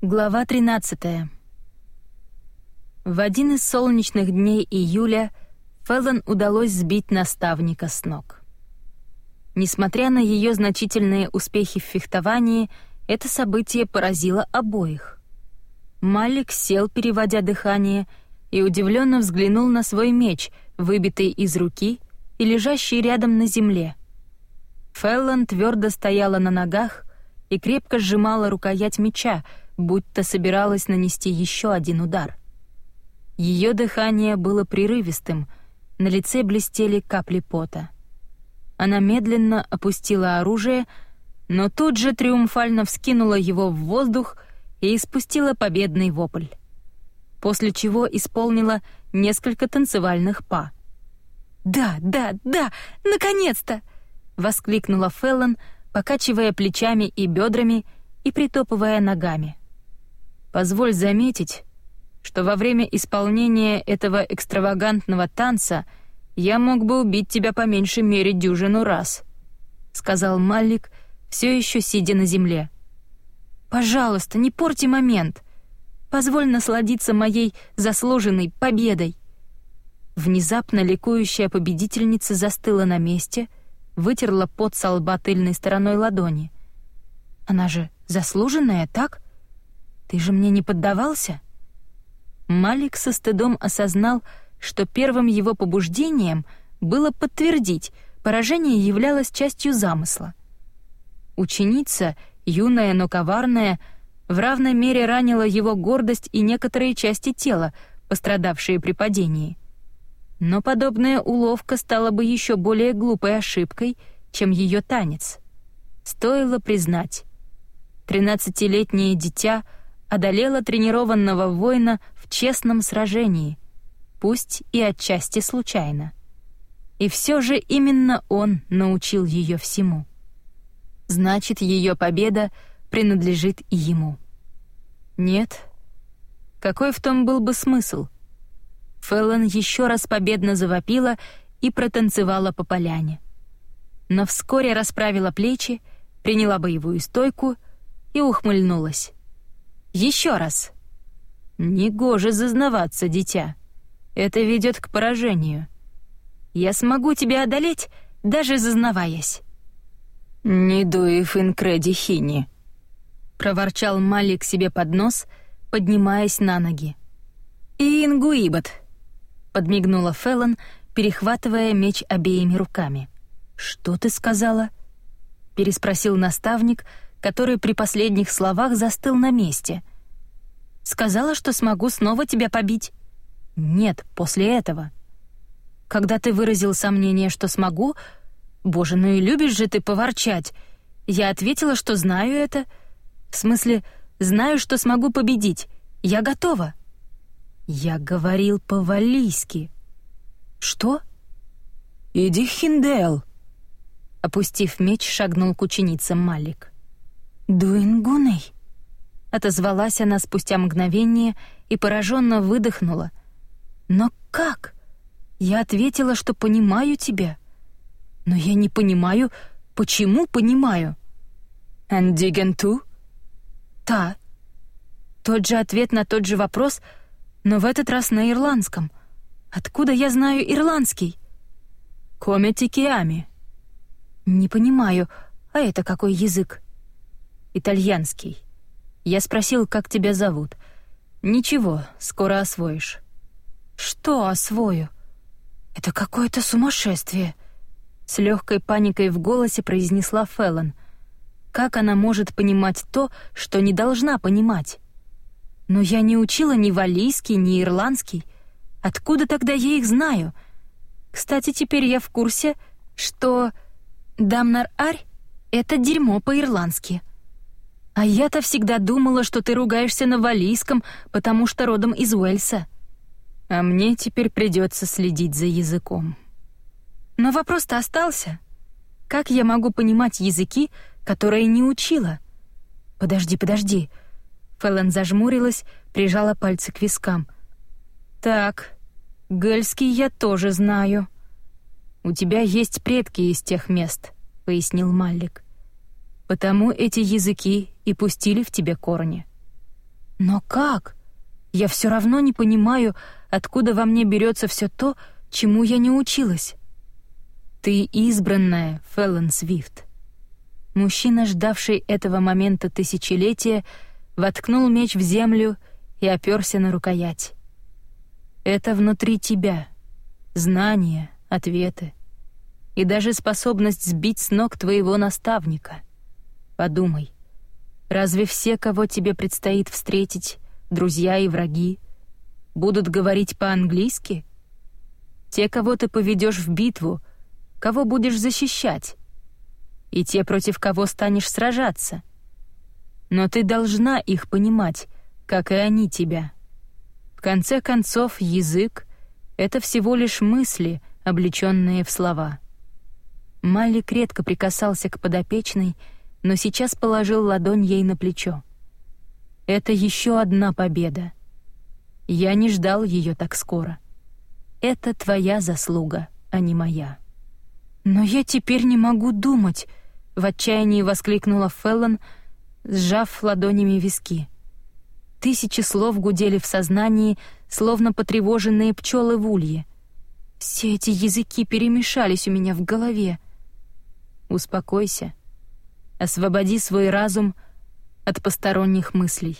Глава 13. В один из солнечных дней июля Феллон удалось сбить наставника с ног. Несмотря на ее значительные успехи в фехтовании, это событие поразило обоих. Малик сел, переводя дыхание, и удивленно взглянул на свой меч, выбитый из руки и лежащий рядом на земле. Феллон твердо стояла на ногах и крепко сжимала рукоять меча, будто собиралась нанести еще один удар. Ее дыхание было прерывистым, на лице блестели капли пота. Она медленно опустила оружие, но тут же триумфально вскинула его в воздух и испустила победный вопль. После чего исполнила несколько танцевальных па. «Да, да, да! Наконец-то!» — воскликнула Феллон, покачивая плечами и бедрами и притопывая ногами. Позволь заметить, что во время исполнения этого экстравагантного танца я мог бы убить тебя по меньшей мере дюжину раз», — сказал Маллик, все еще сидя на земле. «Пожалуйста, не порти момент. Позволь насладиться моей заслуженной победой». Внезапно ликующая победительница застыла на месте, вытерла пот со лба тыльной стороной ладони. «Она же заслуженная, так?» Ты же мне не поддавался?» Малик со стыдом осознал, что первым его побуждением было подтвердить, поражение являлось частью замысла. Ученица, юная, но коварная, в равной мере ранила его гордость и некоторые части тела, пострадавшие при падении. Но подобная уловка стала бы еще более глупой ошибкой, чем ее танец. Стоило признать. Тринадцатилетнее дитя — одолела тренированного воина в честном сражении, пусть и отчасти случайно. И все же именно он научил ее всему. Значит, ее победа принадлежит и ему. Нет? Какой в том был бы смысл? Феллон еще раз победно завопила и протанцевала по поляне. Но вскоре расправила плечи, приняла боевую стойку и ухмыльнулась. Еще раз. Негоже зазнаваться, дитя. Это ведет к поражению. Я смогу тебя одолеть, даже зазнаваясь. «Не дуев инкреди хини», — проворчал Малик себе под нос, поднимаясь на ноги. «И ингуибот», — подмигнула Феллон, перехватывая меч обеими руками. «Что ты сказала?» — переспросил наставник, — который при последних словах застыл на месте. «Сказала, что смогу снова тебя побить?» «Нет, после этого». «Когда ты выразил сомнение, что смогу...» «Боже, ну и любишь же ты поворчать!» Я ответила, что знаю это. В смысле, знаю, что смогу победить. Я готова. Я говорил по-валлийски. Что? Иди, Хиндел. Опустив меч, шагнул к ученицам Малик. «Дуингуной?» — отозвалась она спустя мгновение и пораженно выдохнула. «Но как?» Я ответила, что понимаю тебя. Но я не понимаю, почему понимаю. «Андигенту?» «Та». Тот же ответ на тот же вопрос, но в этот раз на ирландском. Откуда я знаю ирландский? «Кометикиами». «Не понимаю, а это какой язык?» Итальянский. Я спросил, как тебя зовут. Ничего, скоро освоишь. Что освою? Это какое-то сумасшествие. С легкой паникой в голосе произнесла Феллон. Как она может понимать то, что не должна понимать? Но я не учила ни валийский, ни ирландский. Откуда тогда я их знаю? Кстати, теперь я в курсе, что Дамнар-Арь — это дерьмо по-ирландски. А я-то всегда думала, что ты ругаешься на валийском, потому что родом из Уэльса. А мне теперь придется следить за языком. Но вопрос-то остался. Как я могу понимать языки, которые не учила? Подожди, подожди. Фэллон зажмурилась, прижала пальцы к вискам. Так, гельский я тоже знаю. У тебя есть предки из тех мест, пояснил Маллик. Потому эти языки и пустили в тебе корни. Но как? Я все равно не понимаю, откуда во мне берется все то, чему я не училась. Ты избранная, Феллон Свифт. Мужчина, ждавший этого момента тысячелетия, воткнул меч в землю и оперся на рукоять. Это внутри тебя. Знания, ответы. И даже способность сбить с ног твоего наставника. Подумай, разве все, кого тебе предстоит встретить, друзья и враги, будут говорить по-английски? Те, кого ты поведешь в битву, кого будешь защищать, и те, против кого станешь сражаться. Но ты должна их понимать, как и они тебя. В конце концов, язык — это всего лишь мысли, облеченные в слова. Малик редко прикасался к подопечной, но сейчас положил ладонь ей на плечо. Это еще одна победа. Я не ждал ее так скоро. Это твоя заслуга, а не моя. Но я теперь не могу думать, в отчаянии воскликнула Феллон, сжав ладонями виски. Тысячи слов гудели в сознании, словно потревоженные пчелы в улье. Все эти языки перемешались у меня в голове. Успокойся. Освободи свой разум от посторонних мыслей.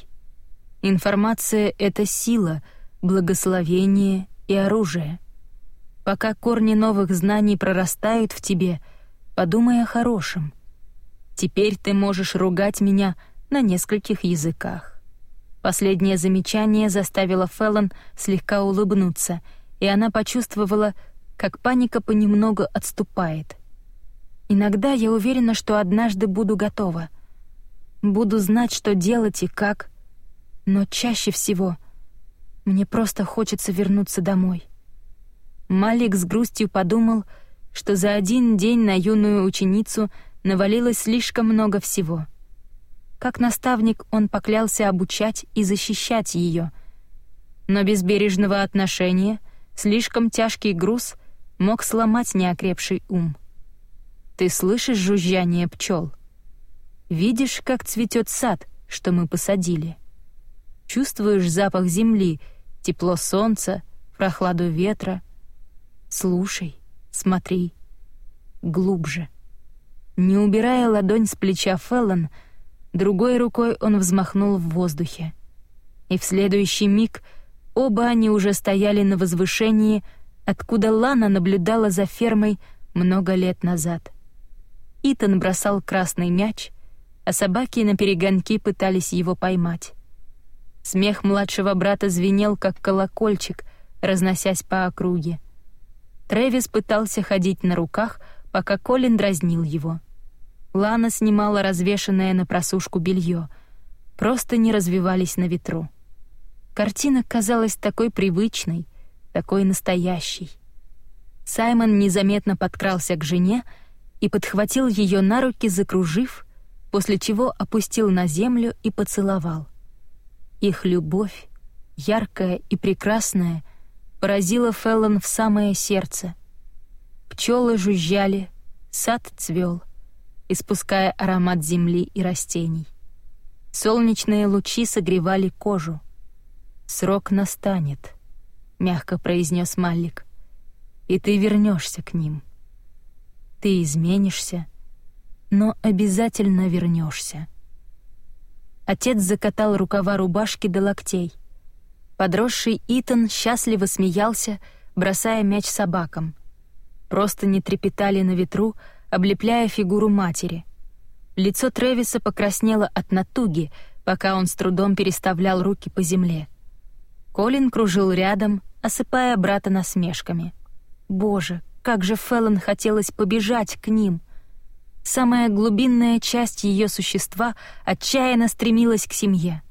Информация — это сила, благословение и оружие. Пока корни новых знаний прорастают в тебе, подумай о хорошем. Теперь ты можешь ругать меня на нескольких языках. Последнее замечание заставило Феллон слегка улыбнуться, и она почувствовала, как паника понемногу отступает. Иногда я уверена, что однажды буду готова. Буду знать, что делать и как. Но чаще всего мне просто хочется вернуться домой. Малик с грустью подумал, что за один день на юную ученицу навалилось слишком много всего. Как наставник он поклялся обучать и защищать ее, но без бережного отношения слишком тяжкий груз мог сломать неокрепший ум. Ты слышишь жужжание пчел? Видишь, как цветет сад, что мы посадили? Чувствуешь запах земли, тепло солнца, прохладу ветра — Слушай, смотри. Глубже. Не убирая ладонь с плеча Феллон, другой рукой он взмахнул в воздухе. И в следующий миг оба они уже стояли на возвышении, откуда Лана наблюдала за фермой много лет назад. Итан бросал красный мяч, а собаки на перегонки пытались его поймать. Смех младшего брата звенел, как колокольчик, разносясь по округе. Трэвис пытался ходить на руках, пока Колин дразнил его. Лана снимала развешанное на просушку белье. Просто не развивались на ветру. Картина казалась такой привычной, такой настоящей. Саймон незаметно подкрался к жене и подхватил ее на руки, закружив, после чего опустил на землю и поцеловал. Их любовь, яркая и прекрасная, поразила Феллон в самое сердце. Пчелы жужжали, сад цвел, испуская аромат земли и растений. Солнечные лучи согревали кожу. «Срок настанет», — мягко произнес Маллик, — «и ты вернешься к ним. Ты изменишься, но обязательно вернешься». Отец закатал рукава рубашки до локтей — Подросший Итан счастливо смеялся, бросая мяч собакам. Просто не трепетали на ветру, облепляя фигуру матери. Лицо Тревиса покраснело от натуги, пока он с трудом переставлял руки по земле. Колин кружил рядом, осыпая брата насмешками. Боже, как же Феллон хотелось побежать к ним. Самая глубинная часть ее существа отчаянно стремилась к семье.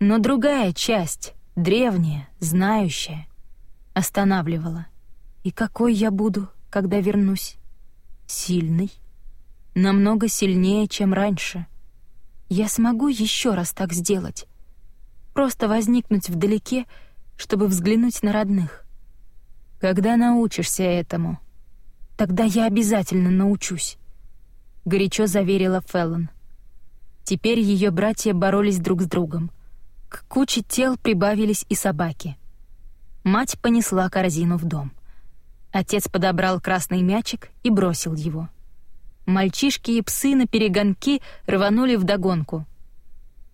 Но другая часть, древняя, знающая, останавливала. И какой я буду, когда вернусь? Сильный, намного сильнее, чем раньше. Я смогу еще раз так сделать. Просто возникнуть вдалеке, чтобы взглянуть на родных. Когда научишься этому? Тогда я обязательно научусь, горячо заверила Феллон. Теперь ее братья боролись друг с другом — К куче тел прибавились и собаки. Мать понесла корзину в дом. Отец подобрал красный мячик и бросил его. Мальчишки и псы на перегонки рванули вдогонку.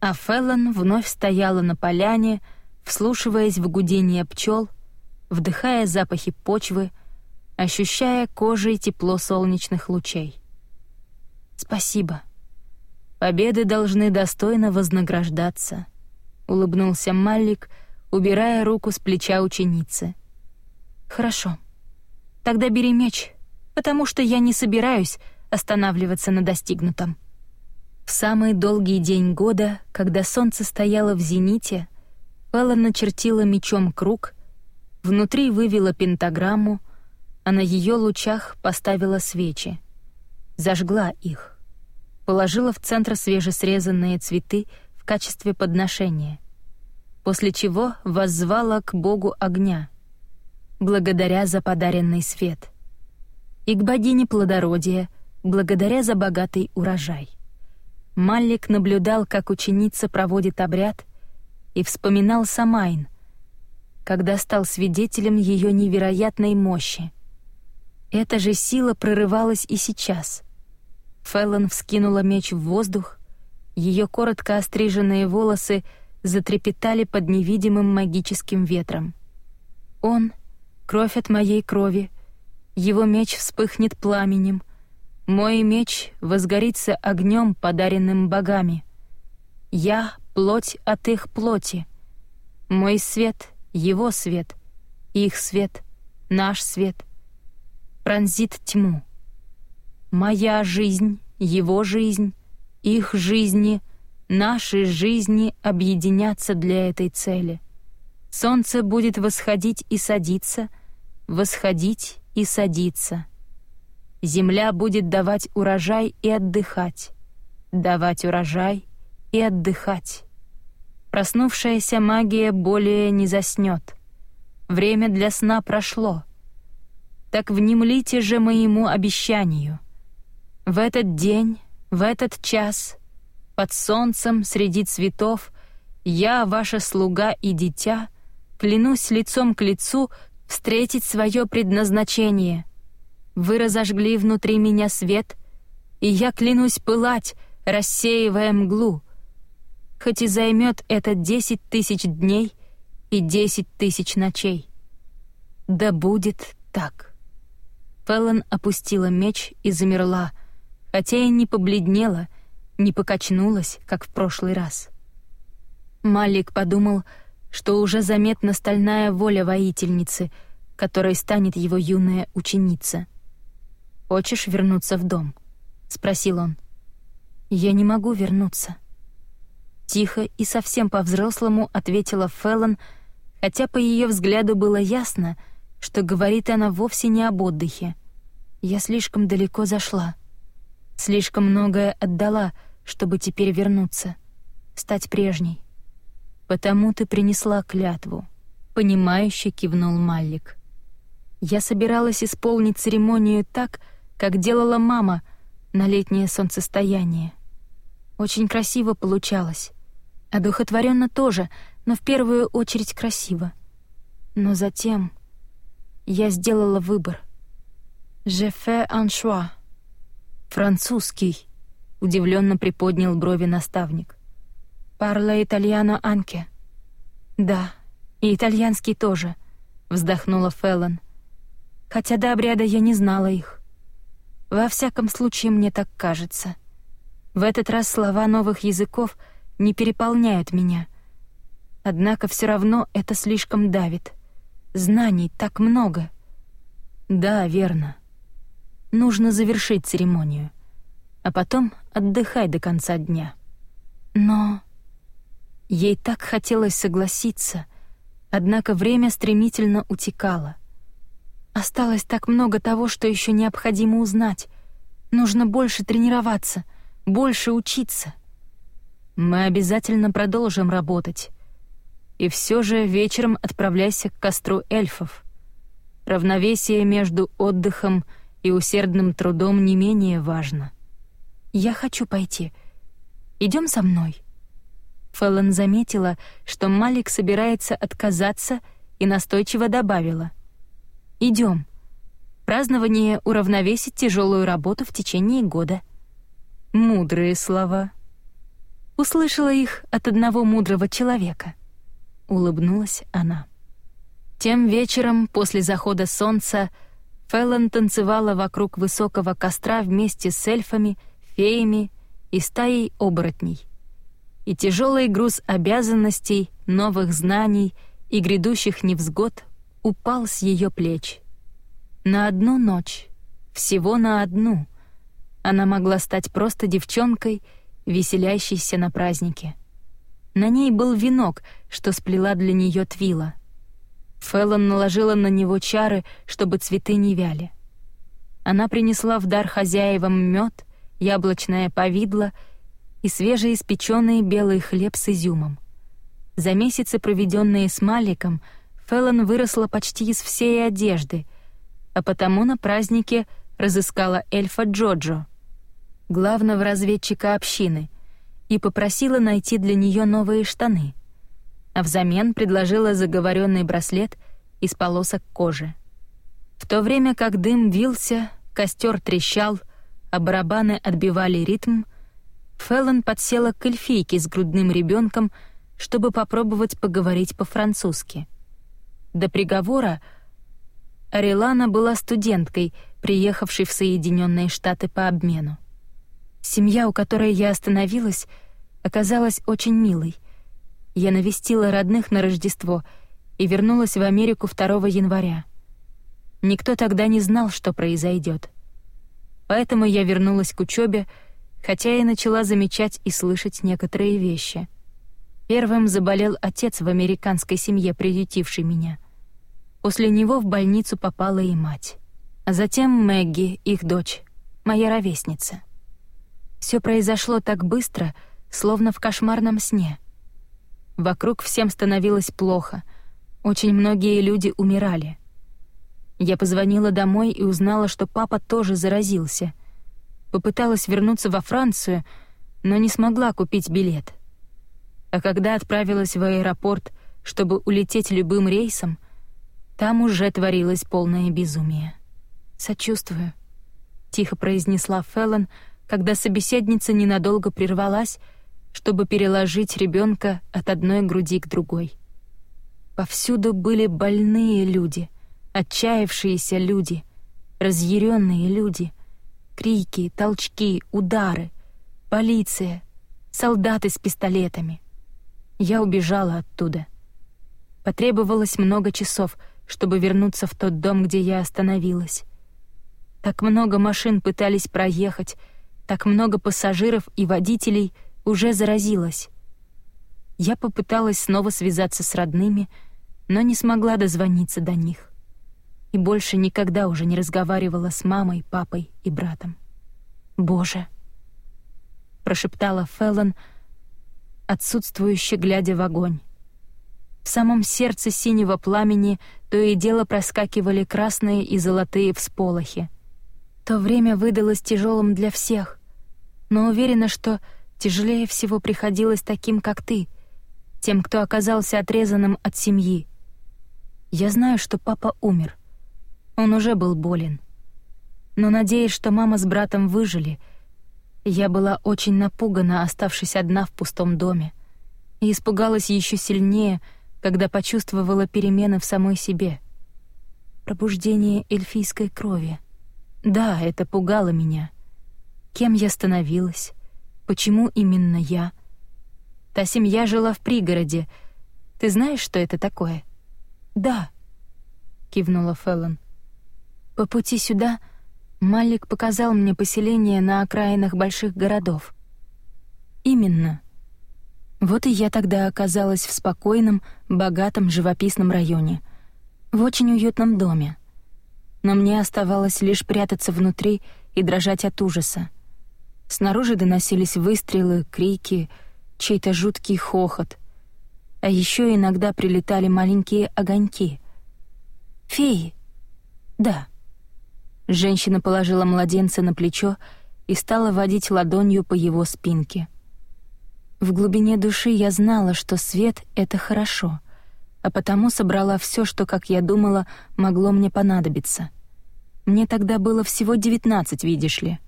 А Феллон вновь стояла на поляне, вслушиваясь в гудение пчел, вдыхая запахи почвы, ощущая кожей тепло солнечных лучей. «Спасибо. Победы должны достойно вознаграждаться», — улыбнулся Маллик, убирая руку с плеча ученицы. «Хорошо. Тогда бери меч, потому что я не собираюсь останавливаться на достигнутом». В самый долгий день года, когда солнце стояло в зените, Элла начертила мечом круг, внутри вывела пентаграмму, а на ее лучах поставила свечи. Зажгла их. Положила в центр свежесрезанные цветы в качестве подношения. После чего воззвала к богу огня, благодаря за подаренный свет. И к богине плодородия, благодаря за богатый урожай. Маллик наблюдал, как ученица проводит обряд, и вспоминал Самайн, когда стал свидетелем ее невероятной мощи. Эта же сила прорывалась и сейчас. Феллон вскинула меч в воздух, ее коротко остриженные волосы затрепетали под невидимым магическим ветром. Он — кровь от моей крови, его меч вспыхнет пламенем, мой меч возгорится огнем, подаренным богами. Я — плоть от их плоти. Мой свет — его свет, их свет — наш свет. Пронзит тьму. Моя жизнь, его жизнь, их жизни, наши жизни объединятся для этой цели. Солнце будет восходить и садиться, восходить и садиться — Земля будет давать урожай и отдыхать, давать урожай и отдыхать. Проснувшаяся магия более не заснет. Время для сна прошло. Так внемлите же моему обещанию. В этот день, в этот час, под солнцем среди цветов, я, ваша слуга и дитя, клянусь лицом к лицу встретить свое предназначение — вы разожгли внутри меня свет, и я клянусь пылать, рассеивая мглу. Хоть и займет это десять тысяч дней и десять тысяч ночей. Да будет так. Феллон опустила меч и замерла, хотя и не побледнела, не покачнулась, как в прошлый раз. Малик подумал, что уже заметна стальная воля воительницы, которой станет его юная ученица — «Хочешь вернуться в дом?» — спросил он. «Я не могу вернуться». Тихо и совсем по-взрослому ответила Феллон, хотя по ее взгляду было ясно, что говорит она вовсе не об отдыхе. «Я слишком далеко зашла. Слишком многое отдала, чтобы теперь вернуться, стать прежней. Потому ты принесла клятву», — понимающе кивнул Маллик. «Я собиралась исполнить церемонию так, как делала мама на летнее солнцестояние. Очень красиво получалось. Одухотворенно тоже, но в первую очередь красиво. Но затем я сделала выбор. «Je fais un choix». «Французский», — удивленно приподнял брови наставник. «Парла итальяно анке». «Да, и итальянский тоже», — вздохнула Феллон. «Хотя до обряда я не знала их». Во всяком случае, мне так кажется. В этот раз слова новых языков не переполняют меня. Однако все равно это слишком давит. Знаний так много. Да, верно. Нужно завершить церемонию. А потом отдыхай до конца дня. Но... Ей так хотелось согласиться, однако время стремительно утекало — Осталось так много того, что еще необходимо узнать. Нужно больше тренироваться, больше учиться. Мы обязательно продолжим работать. И все же вечером отправляйся к костру эльфов. Равновесие между отдыхом и усердным трудом не менее важно. Я хочу пойти. Идем со мной. Фэллон заметила, что Малик собирается отказаться и настойчиво добавила. «Идем. Празднование уравновесит тяжелую работу в течение года». Мудрые слова. Услышала их от одного мудрого человека. Улыбнулась она. Тем вечером, после захода солнца, Фэллон танцевала вокруг высокого костра вместе с эльфами, феями и стаей оборотней. И тяжелый груз обязанностей, новых знаний и грядущих невзгод упал с ее плеч. На одну ночь, всего на одну, она могла стать просто девчонкой, веселящейся на празднике. На ней был венок, что сплела для нее Твила. Фэллон наложила на него чары, чтобы цветы не вяли. Она принесла в дар хозяевам мед, яблочное повидло и свежеиспеченный белый хлеб с изюмом. За месяцы, проведенные с Маликом, Фэллон выросла почти из всей одежды, а потому на празднике разыскала эльфа Джоджо, главного разведчика общины, и попросила найти для нее новые штаны — а взамен предложила заговоренный браслет из полосок кожи. В то время как дым вился, костер трещал, а барабаны отбивали ритм, Феллон подсела к эльфийке с грудным ребенком, чтобы попробовать поговорить по-французски. До приговора Арилана была студенткой, приехавшей в Соединенные Штаты по обмену. Семья, у которой я остановилась, оказалась очень милой — я навестила родных на Рождество и вернулась в Америку 2 января. Никто тогда не знал, что произойдет. Поэтому я вернулась к учебе, хотя и начала замечать и слышать некоторые вещи. Первым заболел отец в американской семье, приютивший меня. После него в больницу попала и мать. А затем Мэгги, их дочь, моя ровесница. Все произошло так быстро, словно в кошмарном сне — Вокруг всем становилось плохо. Очень многие люди умирали. Я позвонила домой и узнала, что папа тоже заразился. Попыталась вернуться во Францию, но не смогла купить билет. А когда отправилась в аэропорт, чтобы улететь любым рейсом, там уже творилось полное безумие. «Сочувствую», — тихо произнесла Феллон, когда собеседница ненадолго прервалась, чтобы переложить ребенка от одной груди к другой. Повсюду были больные люди, отчаявшиеся люди, разъяренные люди, крики, толчки, удары, полиция, солдаты с пистолетами. Я убежала оттуда. Потребовалось много часов, чтобы вернуться в тот дом, где я остановилась. Так много машин пытались проехать, так много пассажиров и водителей — уже заразилась. Я попыталась снова связаться с родными, но не смогла дозвониться до них. И больше никогда уже не разговаривала с мамой, папой и братом. «Боже!» — прошептала Феллон, отсутствующе глядя в огонь. В самом сердце синего пламени то и дело проскакивали красные и золотые всполохи. То время выдалось тяжелым для всех, но уверена, что Тяжелее всего приходилось таким, как ты, тем, кто оказался отрезанным от семьи. Я знаю, что папа умер. Он уже был болен. Но надеясь, что мама с братом выжили, я была очень напугана, оставшись одна в пустом доме, и испугалась еще сильнее, когда почувствовала перемены в самой себе. Пробуждение эльфийской крови. Да, это пугало меня. Кем я становилась? Почему именно я? Та семья жила в пригороде. Ты знаешь, что это такое? Да, кивнула Феллон. По пути сюда Малик показал мне поселение на окраинах больших городов. Именно. Вот и я тогда оказалась в спокойном, богатом, живописном районе, в очень уютном доме. Но мне оставалось лишь прятаться внутри и дрожать от ужаса. Снаружи доносились выстрелы, крики, чей-то жуткий хохот. А еще иногда прилетали маленькие огоньки. «Феи?» «Да». Женщина положила младенца на плечо и стала водить ладонью по его спинке. В глубине души я знала, что свет — это хорошо, а потому собрала все, что, как я думала, могло мне понадобиться. Мне тогда было всего девятнадцать, видишь ли.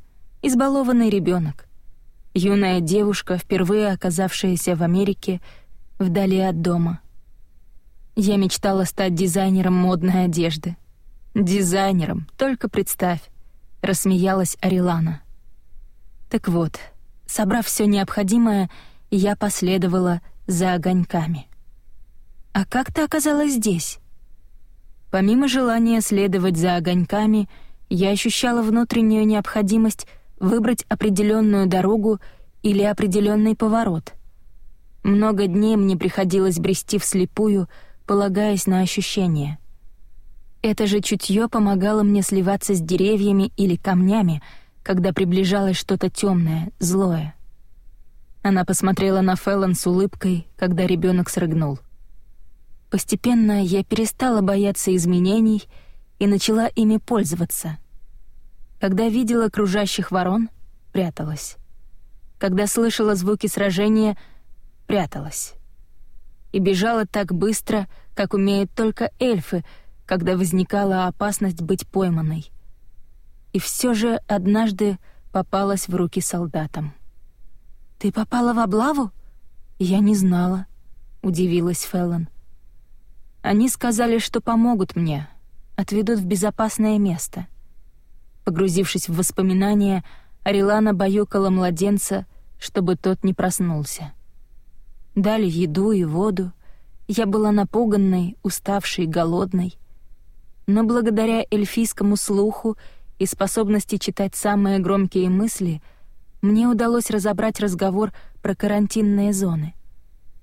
Избалованный ребенок, Юная девушка, впервые оказавшаяся в Америке, вдали от дома. Я мечтала стать дизайнером модной одежды. Дизайнером, только представь, рассмеялась Арилана. Так вот, собрав все необходимое, я последовала за огоньками. А как ты оказалась здесь? Помимо желания следовать за огоньками, я ощущала внутреннюю необходимость выбрать определенную дорогу или определенный поворот. Много дней мне приходилось брести вслепую, полагаясь на ощущения. Это же чутье помогало мне сливаться с деревьями или камнями, когда приближалось что-то темное, злое. Она посмотрела на Феллон с улыбкой, когда ребенок срыгнул. Постепенно я перестала бояться изменений и начала ими пользоваться — когда видела кружащих ворон, пряталась. Когда слышала звуки сражения, пряталась. И бежала так быстро, как умеют только эльфы, когда возникала опасность быть пойманной. И все же однажды попалась в руки солдатам. «Ты попала в облаву?» «Я не знала», — удивилась Феллон. «Они сказали, что помогут мне, отведут в безопасное место». Погрузившись в воспоминания, Арилана баюкала младенца, чтобы тот не проснулся. Дали еду и воду. Я была напуганной, уставшей, голодной. Но благодаря эльфийскому слуху и способности читать самые громкие мысли, мне удалось разобрать разговор про карантинные зоны.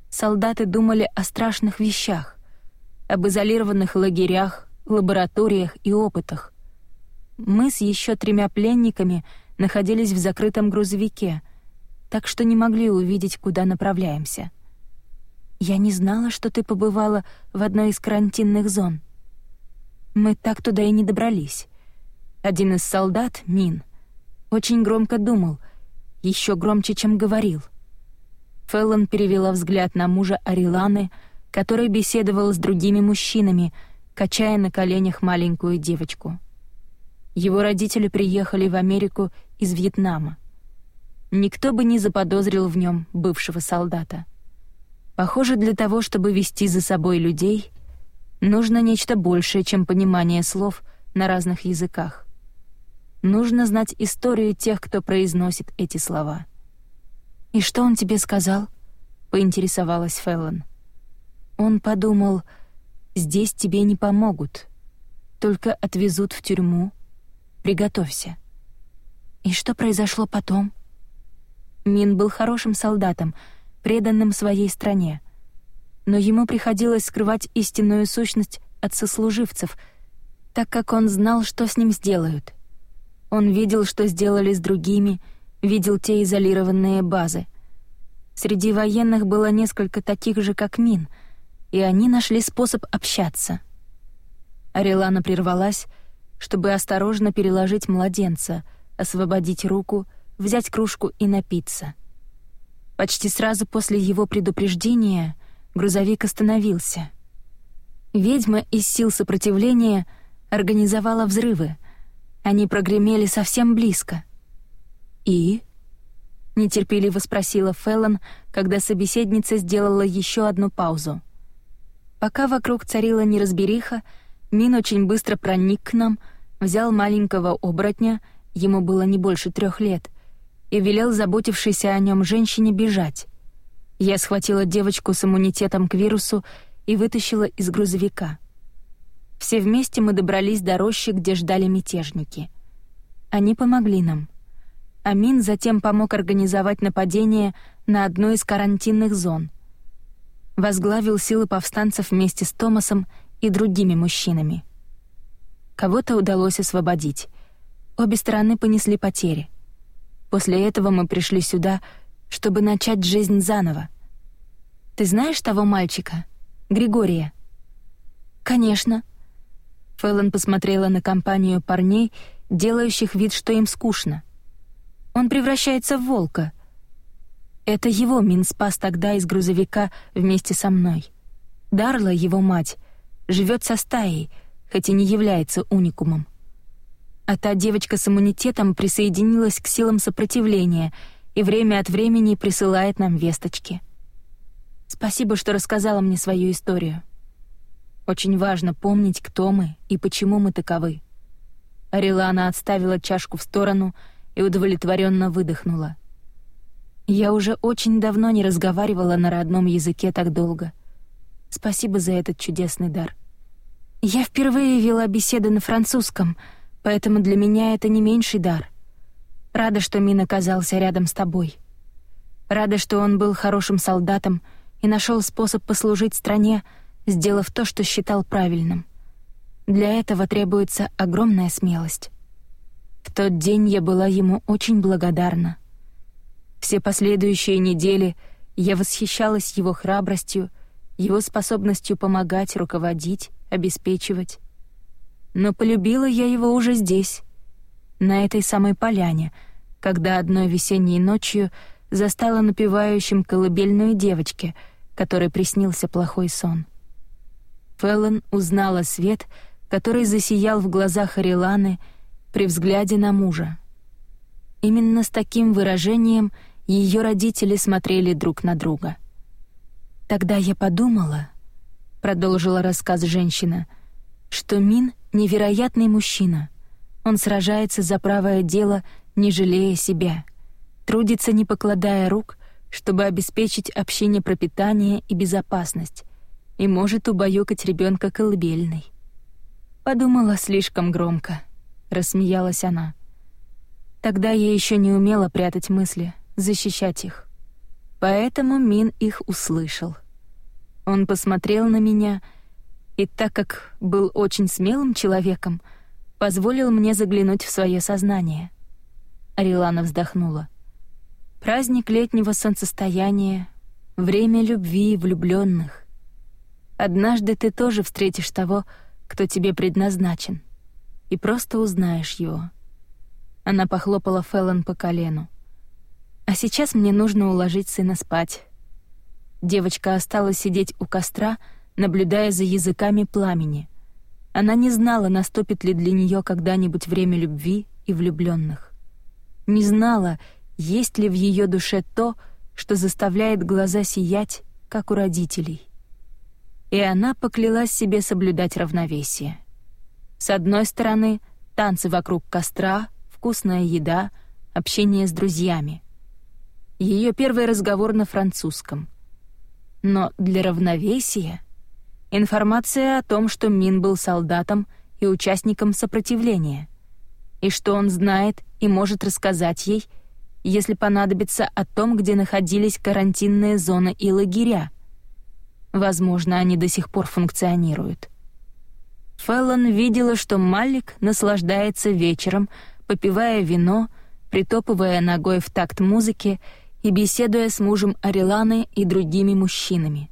Солдаты думали о страшных вещах, об изолированных лагерях, лабораториях и опытах. Мы с еще тремя пленниками находились в закрытом грузовике, так что не могли увидеть, куда направляемся. Я не знала, что ты побывала в одной из карантинных зон. Мы так туда и не добрались. Один из солдат, Мин, очень громко думал, еще громче, чем говорил. Феллон перевела взгляд на мужа Ариланы, который беседовал с другими мужчинами, качая на коленях маленькую девочку. Его родители приехали в Америку из Вьетнама. Никто бы не заподозрил в нем бывшего солдата. Похоже, для того, чтобы вести за собой людей, нужно нечто большее, чем понимание слов на разных языках. Нужно знать историю тех, кто произносит эти слова. «И что он тебе сказал?» — поинтересовалась Феллон. Он подумал, «Здесь тебе не помогут, только отвезут в тюрьму, Приготовься». И что произошло потом? Мин был хорошим солдатом, преданным своей стране. Но ему приходилось скрывать истинную сущность от сослуживцев, так как он знал, что с ним сделают. Он видел, что сделали с другими, видел те изолированные базы. Среди военных было несколько таких же, как Мин, и они нашли способ общаться. Арилана прервалась, чтобы осторожно переложить младенца, освободить руку, взять кружку и напиться. Почти сразу после его предупреждения грузовик остановился. Ведьма из сил сопротивления организовала взрывы. Они прогремели совсем близко. «И?» — нетерпеливо спросила Феллон, когда собеседница сделала еще одну паузу. Пока вокруг царила неразбериха, Мин очень быстро проник к нам, взял маленького оборотня, ему было не больше трех лет, и велел заботившейся о нем женщине бежать. Я схватила девочку с иммунитетом к вирусу и вытащила из грузовика. Все вместе мы добрались до рощи, где ждали мятежники. Они помогли нам. Амин затем помог организовать нападение на одну из карантинных зон. Возглавил силы повстанцев вместе с Томасом и другими мужчинами. Кого-то удалось освободить. Обе стороны понесли потери. После этого мы пришли сюда, чтобы начать жизнь заново. Ты знаешь того мальчика? Григория? Конечно. Фэллон посмотрела на компанию парней, делающих вид, что им скучно. Он превращается в волка. Это его Мин спас тогда из грузовика вместе со мной. Дарла, его мать, живет со стаей, хоть и не является уникумом. А та девочка с иммунитетом присоединилась к силам сопротивления и время от времени присылает нам весточки. Спасибо, что рассказала мне свою историю. Очень важно помнить, кто мы и почему мы таковы. Арилана отставила чашку в сторону и удовлетворенно выдохнула. Я уже очень давно не разговаривала на родном языке так долго. Спасибо за этот чудесный дар. Я впервые вела беседы на французском, поэтому для меня это не меньший дар. Рада, что Мин оказался рядом с тобой. Рада, что он был хорошим солдатом и нашел способ послужить стране, сделав то, что считал правильным. Для этого требуется огромная смелость. В тот день я была ему очень благодарна. Все последующие недели я восхищалась его храбростью, его способностью помогать, руководить, обеспечивать. Но полюбила я его уже здесь, на этой самой поляне, когда одной весенней ночью застала напевающим колыбельную девочке, которой приснился плохой сон. Феллон узнала свет, который засиял в глазах Ариланы при взгляде на мужа. Именно с таким выражением ее родители смотрели друг на друга. «Тогда я подумала», — продолжила рассказ женщина, «что Мин — невероятный мужчина. Он сражается за правое дело, не жалея себя, трудится, не покладая рук, чтобы обеспечить общине пропитание и безопасность, и может убаюкать ребенка колыбельной. Подумала слишком громко, рассмеялась она. Тогда я еще не умела прятать мысли, защищать их. Поэтому Мин их услышал. Он посмотрел на меня и, так как был очень смелым человеком, позволил мне заглянуть в свое сознание. Арилана вздохнула. Праздник летнего солнцестояния, время любви и влюбленных. Однажды ты тоже встретишь того, кто тебе предназначен, и просто узнаешь его. Она похлопала Феллон по колену. А сейчас мне нужно уложить сына спать. Девочка осталась сидеть у костра, наблюдая за языками пламени. Она не знала, наступит ли для нее когда-нибудь время любви и влюбленных. Не знала, есть ли в ее душе то, что заставляет глаза сиять, как у родителей и она поклялась себе соблюдать равновесие. С одной стороны, танцы вокруг костра, вкусная еда, общение с друзьями. Ее первый разговор на французском. Но для равновесия информация о том, что Мин был солдатом и участником сопротивления, и что он знает и может рассказать ей, если понадобится о том, где находились карантинные зоны и лагеря — Возможно, они до сих пор функционируют. Феллон видела, что Малик наслаждается вечером, попивая вино, притопывая ногой в такт музыки и беседуя с мужем Ариланы и другими мужчинами.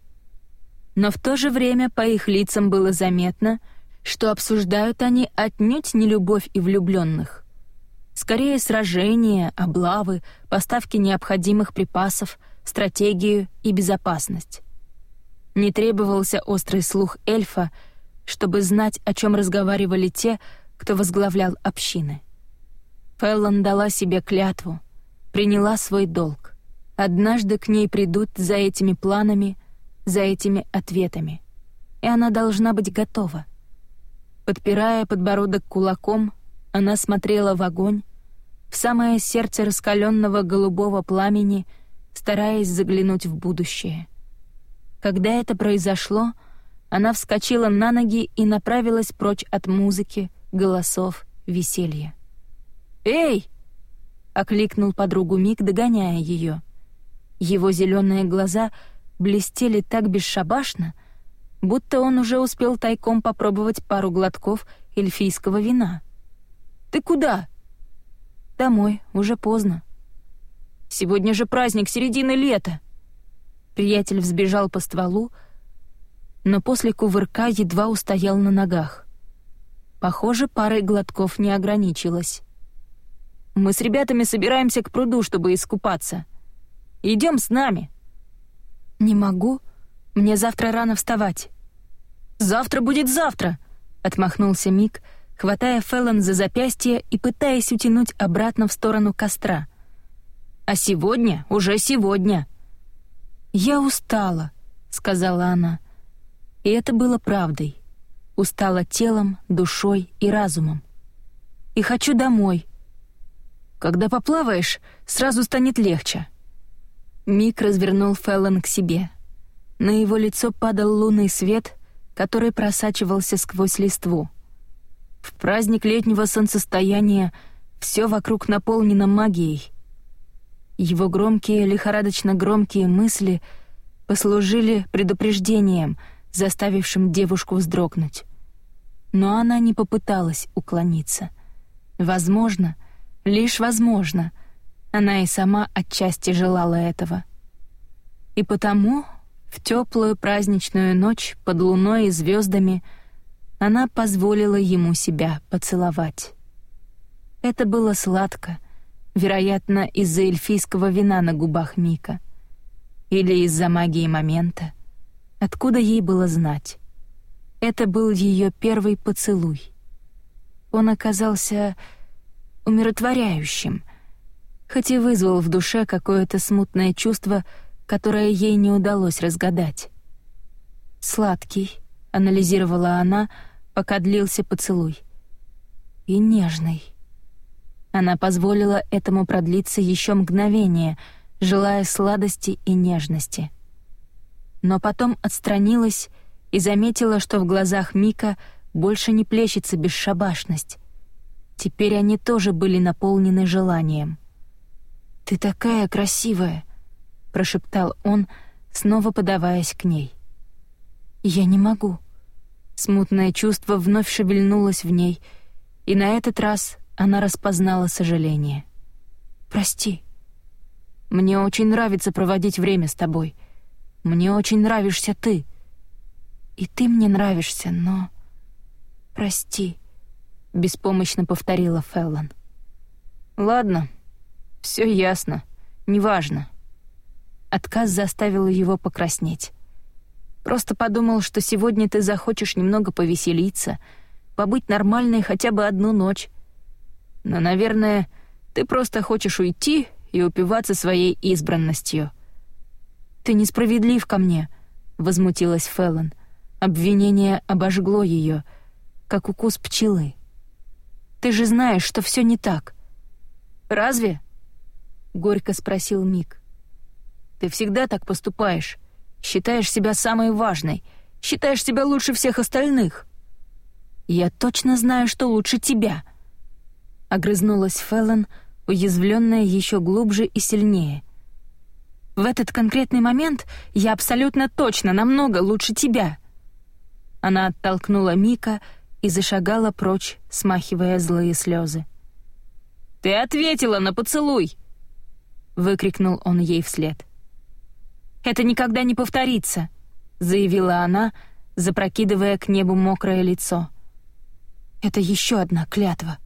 Но в то же время по их лицам было заметно, что обсуждают они отнюдь не любовь и влюбленных. Скорее сражения, облавы, поставки необходимых припасов, стратегию и безопасность. Не требовался острый слух эльфа, чтобы знать, о чем разговаривали те, кто возглавлял общины. Феллон дала себе клятву, приняла свой долг. Однажды к ней придут за этими планами, за этими ответами, и она должна быть готова. Подпирая подбородок кулаком, она смотрела в огонь, в самое сердце раскаленного голубого пламени, стараясь заглянуть в будущее — когда это произошло, она вскочила на ноги и направилась прочь от музыки, голосов, веселья. «Эй!» — окликнул подругу Мик, догоняя ее. Его зеленые глаза блестели так бесшабашно, будто он уже успел тайком попробовать пару глотков эльфийского вина. «Ты куда?» «Домой, уже поздно». «Сегодня же праздник середины лета!» Приятель взбежал по стволу, но после кувырка едва устоял на ногах. Похоже, парой глотков не ограничилось. «Мы с ребятами собираемся к пруду, чтобы искупаться. Идем с нами». «Не могу. Мне завтра рано вставать». «Завтра будет завтра», — отмахнулся Мик, хватая Феллон за запястье и пытаясь утянуть обратно в сторону костра. «А сегодня уже сегодня». «Я устала», — сказала она. И это было правдой. Устала телом, душой и разумом. «И хочу домой». «Когда поплаваешь, сразу станет легче». Мик развернул Феллон к себе. На его лицо падал лунный свет, который просачивался сквозь листву. В праздник летнего солнцестояния все вокруг наполнено магией. Его громкие, лихорадочно громкие мысли послужили предупреждением, заставившим девушку вздрогнуть. Но она не попыталась уклониться. Возможно, лишь возможно, она и сама отчасти желала этого. И потому в теплую праздничную ночь под луной и звездами она позволила ему себя поцеловать. Это было сладко, вероятно, из-за эльфийского вина на губах Мика. Или из-за магии момента. Откуда ей было знать? Это был ее первый поцелуй. Он оказался умиротворяющим, хоть и вызвал в душе какое-то смутное чувство — которое ей не удалось разгадать. «Сладкий», — анализировала она, пока длился поцелуй. «И нежный». Она позволила этому продлиться еще мгновение, желая сладости и нежности. Но потом отстранилась и заметила, что в глазах Мика больше не плещется бесшабашность. Теперь они тоже были наполнены желанием. «Ты такая красивая!» прошептал он, снова подаваясь к ней. «Я не могу». Смутное чувство вновь шевельнулось в ней, и на этот раз она распознала сожаление. «Прости. Мне очень нравится проводить время с тобой. Мне очень нравишься ты. И ты мне нравишься, но... Прости», — беспомощно повторила Феллон. «Ладно, все ясно, неважно». Отказ заставил его покраснеть. Просто подумал, что сегодня ты захочешь немного повеселиться, побыть нормальной хотя бы одну ночь. Но, наверное, ты просто хочешь уйти и упиваться своей избранностью. «Ты несправедлив ко мне», — возмутилась Феллон. Обвинение обожгло ее, как укус пчелы. «Ты же знаешь, что все не так». «Разве?» — горько спросил Мик. Ты всегда так поступаешь. Считаешь себя самой важной. Считаешь себя лучше всех остальных. Я точно знаю, что лучше тебя. Огрызнулась Феллон, уязвленная еще глубже и сильнее. В этот конкретный момент я абсолютно точно намного лучше тебя. Она оттолкнула Мика и зашагала прочь, смахивая злые слезы. «Ты ответила на поцелуй!» — выкрикнул он ей вслед. Это никогда не повторится», — заявила она, запрокидывая к небу мокрое лицо. «Это еще одна клятва».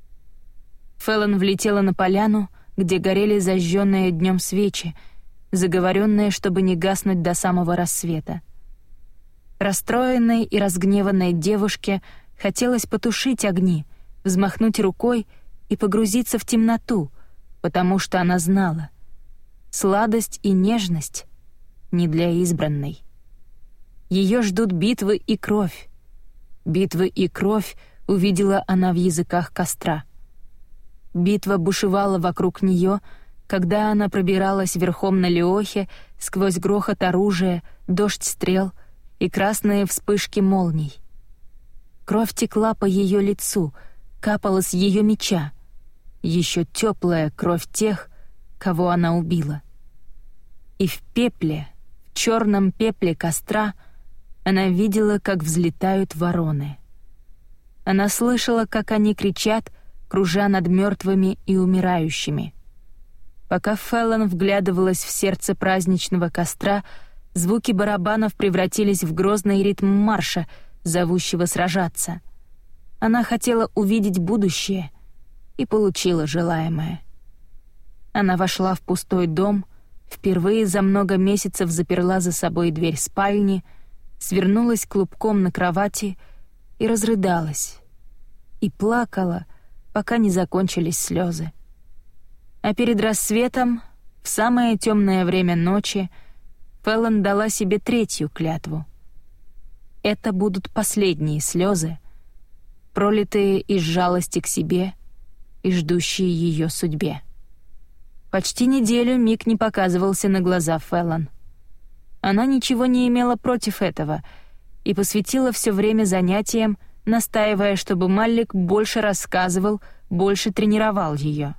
Феллон влетела на поляну, где горели зажженные днем свечи, заговоренные, чтобы не гаснуть до самого рассвета. Расстроенной и разгневанной девушке хотелось потушить огни, взмахнуть рукой и погрузиться в темноту, потому что она знала. Сладость и нежность не для избранной. Ее ждут битвы и кровь. Битвы и кровь увидела она в языках костра. Битва бушевала вокруг нее, когда она пробиралась верхом на Леохе сквозь грохот оружия, дождь стрел и красные вспышки молний. Кровь текла по ее лицу, капала с ее меча. Еще теплая кровь тех, кого она убила. И в пепле, черном пепле костра она видела, как взлетают вороны. Она слышала, как они кричат, кружа над мертвыми и умирающими. Пока Феллон вглядывалась в сердце праздничного костра, звуки барабанов превратились в грозный ритм марша, зовущего сражаться. Она хотела увидеть будущее и получила желаемое. Она вошла в пустой дом — впервые за много месяцев заперла за собой дверь спальни, свернулась клубком на кровати и разрыдалась. И плакала, пока не закончились слезы. А перед рассветом, в самое темное время ночи, Феллон дала себе третью клятву. Это будут последние слезы, пролитые из жалости к себе и ждущие ее судьбе. Почти неделю Мик не показывался на глаза Феллон. Она ничего не имела против этого и посвятила все время занятиям, настаивая, чтобы Маллик больше рассказывал, больше тренировал ее.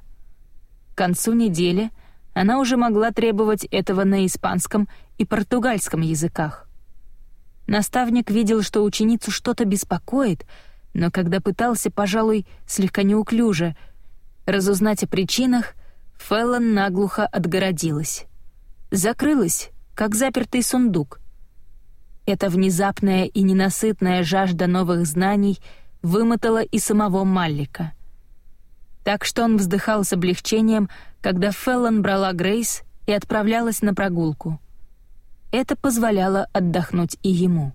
К концу недели она уже могла требовать этого на испанском и португальском языках. Наставник видел, что ученицу что-то беспокоит, но когда пытался, пожалуй, слегка неуклюже, разузнать о причинах, Феллон наглухо отгородилась. Закрылась, как запертый сундук. Эта внезапная и ненасытная жажда новых знаний вымотала и самого Маллика. Так что он вздыхал с облегчением, когда Феллон брала Грейс и отправлялась на прогулку. Это позволяло отдохнуть и ему.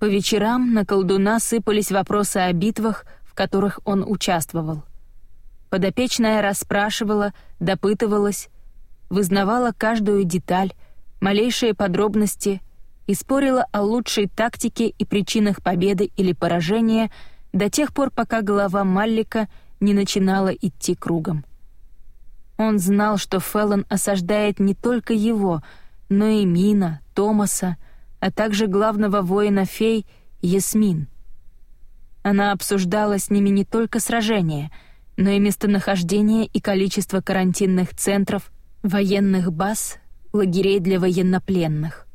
По вечерам на колдуна сыпались вопросы о битвах, в которых он участвовал. Подопечная расспрашивала, допытывалась, вызнавала каждую деталь, малейшие подробности и спорила о лучшей тактике и причинах победы или поражения до тех пор, пока голова Маллика не начинала идти кругом. Он знал, что Феллон осаждает не только его, но и Мина, Томаса, а также главного воина фей Ясмин. Она обсуждала с ними не только сражения — но и местонахождение и количество карантинных центров, военных баз, лагерей для военнопленных.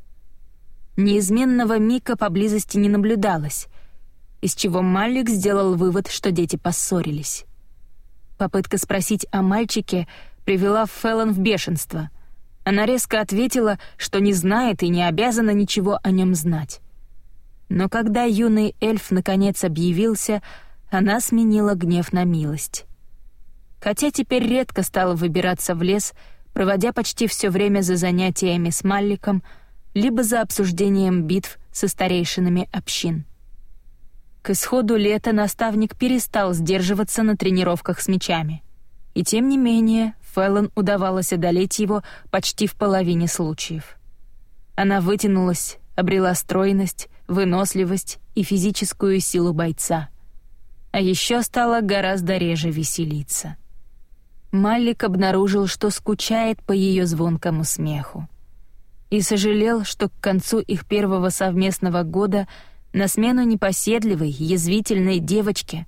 Неизменного Мика поблизости не наблюдалось, из чего Малик сделал вывод, что дети поссорились. Попытка спросить о мальчике привела Феллон в бешенство. Она резко ответила, что не знает и не обязана ничего о нем знать. Но когда юный эльф наконец объявился, она сменила гнев на милость хотя теперь редко стала выбираться в лес, проводя почти все время за занятиями с Малликом, либо за обсуждением битв со старейшинами общин. К исходу лета наставник перестал сдерживаться на тренировках с мечами. И тем не менее, Фэллон удавалось одолеть его почти в половине случаев. Она вытянулась, обрела стройность, выносливость и физическую силу бойца. А еще стала гораздо реже веселиться. Маллик обнаружил, что скучает по ее звонкому смеху. И сожалел, что к концу их первого совместного года на смену непоседливой, язвительной девочке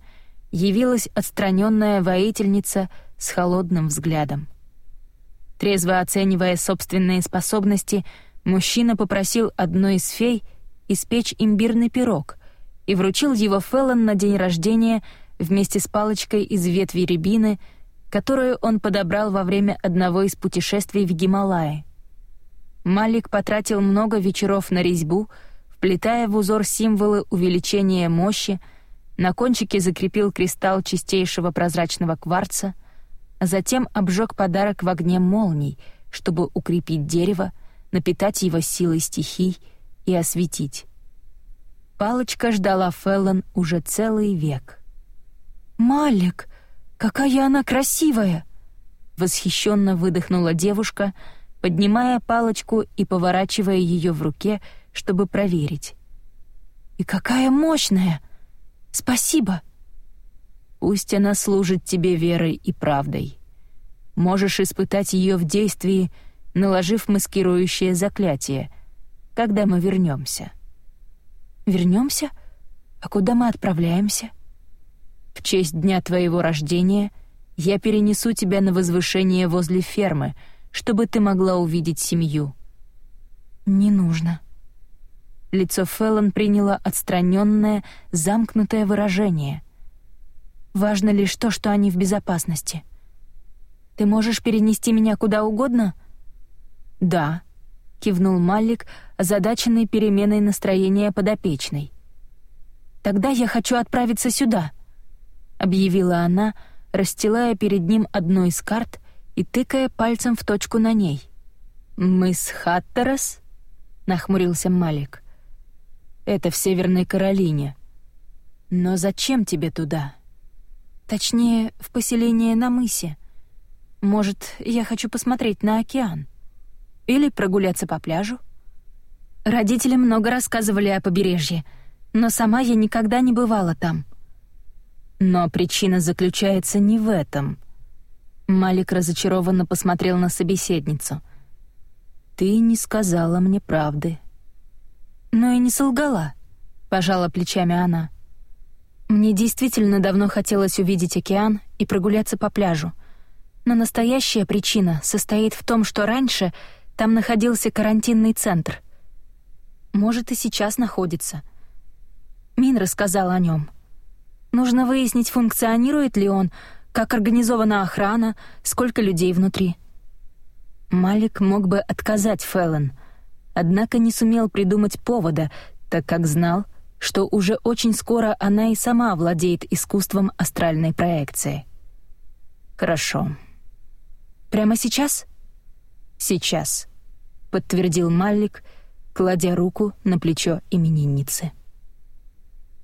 явилась отстраненная воительница с холодным взглядом. Трезво оценивая собственные способности, мужчина попросил одной из фей испечь имбирный пирог и вручил его Феллон на день рождения вместе с палочкой из ветви рябины — которую он подобрал во время одного из путешествий в Гималаи. Малик потратил много вечеров на резьбу, вплетая в узор символы увеличения мощи, на кончике закрепил кристалл чистейшего прозрачного кварца, а затем обжег подарок в огне молний, чтобы укрепить дерево, напитать его силой стихий и осветить. Палочка ждала Феллон уже целый век. «Малик!» «Какая она красивая!» Восхищенно выдохнула девушка, поднимая палочку и поворачивая ее в руке, чтобы проверить. «И какая мощная! Спасибо!» «Пусть она служит тебе верой и правдой. Можешь испытать ее в действии, наложив маскирующее заклятие, когда мы вернемся. «Вернемся? А куда мы отправляемся?» В честь дня твоего рождения я перенесу тебя на возвышение возле фермы, чтобы ты могла увидеть семью». «Не нужно». Лицо Феллон приняло отстраненное, замкнутое выражение. «Важно лишь то, что они в безопасности. Ты можешь перенести меня куда угодно?» «Да», — кивнул Маллик, озадаченный переменой настроения подопечной. «Тогда я хочу отправиться сюда», — объявила она, расстилая перед ним одну из карт и тыкая пальцем в точку на ней. «Мыс Хаттерас?» — нахмурился Малик. «Это в Северной Каролине. Но зачем тебе туда?» «Точнее, в поселение на мысе. Может, я хочу посмотреть на океан? Или прогуляться по пляжу?» Родители много рассказывали о побережье, но сама я никогда не бывала там. Но причина заключается не в этом. Малик разочарованно посмотрел на собеседницу — ты не сказала мне правды». «Но и не солгала», — пожала плечами она. «Мне действительно давно хотелось увидеть океан и прогуляться по пляжу. Но настоящая причина состоит в том, что раньше там находился карантинный центр. Может, и сейчас находится. Мин рассказал о нем. Нужно выяснить, функционирует ли он, как организована охрана, сколько людей внутри». Малик мог бы отказать Феллон, однако не сумел придумать повода, так как знал, что уже очень скоро она и сама владеет искусством астральной проекции. «Хорошо. Прямо сейчас?» «Сейчас», — подтвердил Малик, кладя руку на плечо именинницы.